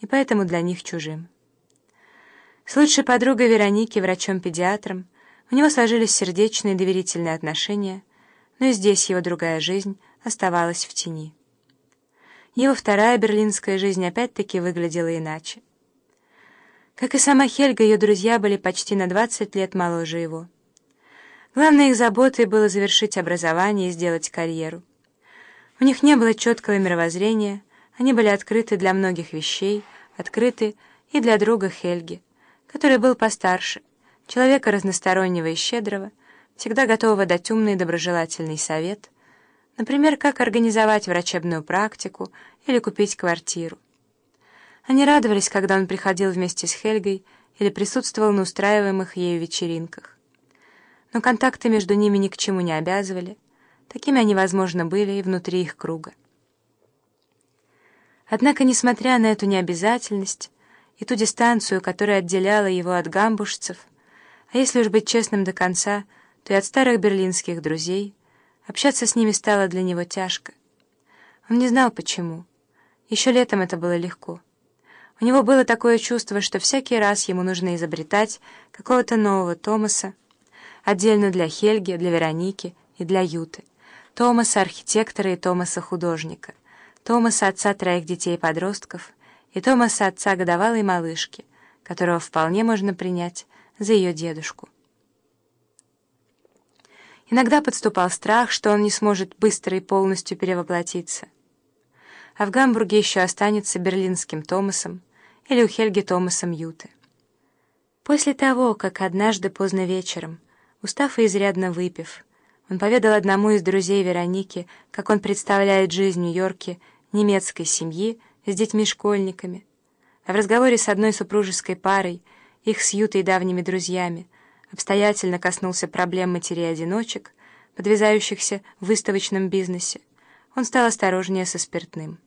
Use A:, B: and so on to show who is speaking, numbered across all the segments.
A: и поэтому для них чужим. С лучшей подругой Вероники, врачом-педиатром, у него сложились сердечные доверительные отношения, но и здесь его другая жизнь оставалась в тени. Его вторая берлинская жизнь опять-таки выглядела иначе. Как и сама Хельга, ее друзья были почти на 20 лет моложе его. Главной их заботой было завершить образование и сделать карьеру. У них не было четкого мировоззрения, они были открыты для многих вещей, открыты и для друга Хельги, который был постарше, человека разностороннего и щедрого, всегда готового дать умный и доброжелательный совет, например, как организовать врачебную практику или купить квартиру. Они радовались, когда он приходил вместе с Хельгой или присутствовал на устраиваемых ею вечеринках. Но контакты между ними ни к чему не обязывали, такими они, возможно, были и внутри их круга. Однако, несмотря на эту необязательность и ту дистанцию, которая отделяла его от гамбушцев, а если уж быть честным до конца, то и от старых берлинских друзей, общаться с ними стало для него тяжко. Он не знал, почему. Еще летом это было легко. У него было такое чувство, что всякий раз ему нужно изобретать какого-то нового Томаса, отдельно для Хельги, для Вероники и для Юты, Томаса архитектора и Томаса художника — Томаса, отца троих детей-подростков, и Томаса, отца годовалой малышки, которого вполне можно принять за ее дедушку. Иногда подступал страх, что он не сможет быстро и полностью перевоплотиться. А в Гамбурге еще останется берлинским Томасом или у Хельги Томасом Юты. После того, как однажды поздно вечером, устав и изрядно выпив, он поведал одному из друзей Вероники, как он представляет жизнь в Нью-Йорке немецкой семьи с детьми-школьниками, а в разговоре с одной супружеской парой, их с Ютой давними друзьями, обстоятельно коснулся проблем матерей-одиночек, подвязающихся в выставочном бизнесе, он стал осторожнее со спиртным.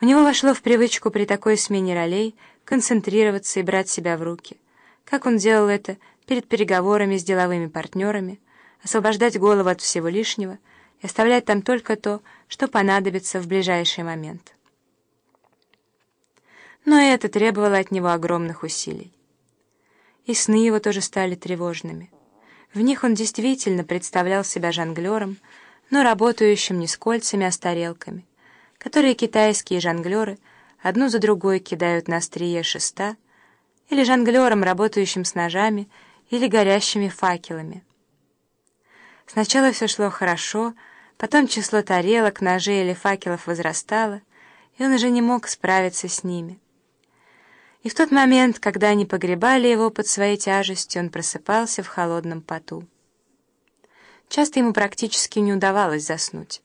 A: У него вошло в привычку при такой смене ролей концентрироваться и брать себя в руки, как он делал это перед переговорами с деловыми партнерами, освобождать голову от всего лишнего — и оставлять там только то, что понадобится в ближайший момент. Но это требовало от него огромных усилий. И сны его тоже стали тревожными. В них он действительно представлял себя жонглером, но работающим не с кольцами, а с тарелками, которые китайские жонглеры одну за другой кидают на острие шеста, или жонглером, работающим с ножами или горящими факелами. Сначала все шло хорошо, потом число тарелок, ножей или факелов возрастало, и он уже не мог справиться с ними. И в тот момент, когда они погребали его под своей тяжестью, он просыпался в холодном поту. Часто ему практически не удавалось заснуть.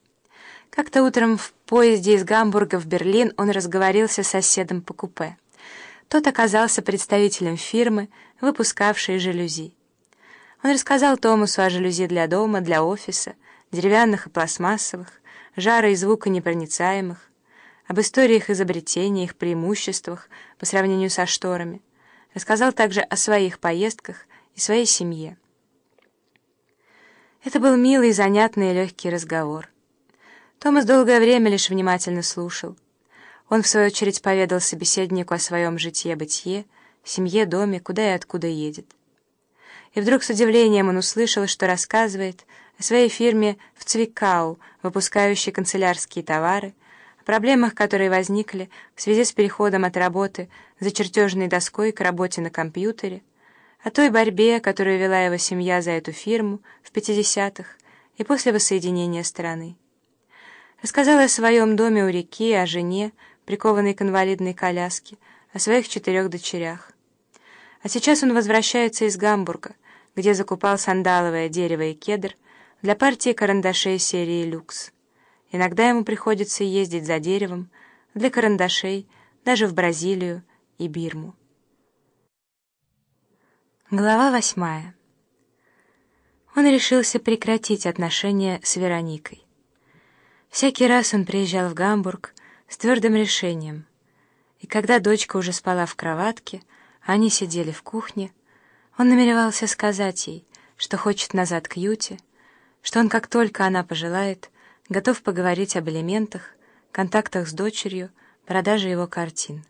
A: Как-то утром в поезде из Гамбурга в Берлин он разговорился с соседом по купе. Тот оказался представителем фирмы, выпускавшей жалюзи. Он рассказал Томасу о жалюзи для дома, для офиса, деревянных и пластмассовых, жара и звука непроницаемых, об историях изобретения, их преимуществах по сравнению со шторами. Рассказал также о своих поездках и своей семье. Это был милый, занятный и легкий разговор. Томас долгое время лишь внимательно слушал. Он, в свою очередь, поведал собеседнику о своем житье-бытие, семье, доме, куда и откуда едет и вдруг с удивлением он услышал, что рассказывает о своей фирме в Цвикау, выпускающей канцелярские товары, о проблемах, которые возникли в связи с переходом от работы за чертежной доской к работе на компьютере, о той борьбе, которую вела его семья за эту фирму в 50-х и после воссоединения страны. Рассказал о своем доме у реки, о жене, прикованной к инвалидной коляске, о своих четырех дочерях. А сейчас он возвращается из Гамбурга, где закупал сандаловое дерево и кедр для партии карандашей серии «Люкс». Иногда ему приходится ездить за деревом для карандашей даже в Бразилию и Бирму. Глава восьмая. Он решился прекратить отношения с Вероникой. Всякий раз он приезжал в Гамбург с твердым решением, и когда дочка уже спала в кроватке, они сидели в кухне, он намеревался сказать ей, что хочет назад к Юте, что он, как только она пожелает, готов поговорить об элементах, контактах с дочерью, продаже его картин.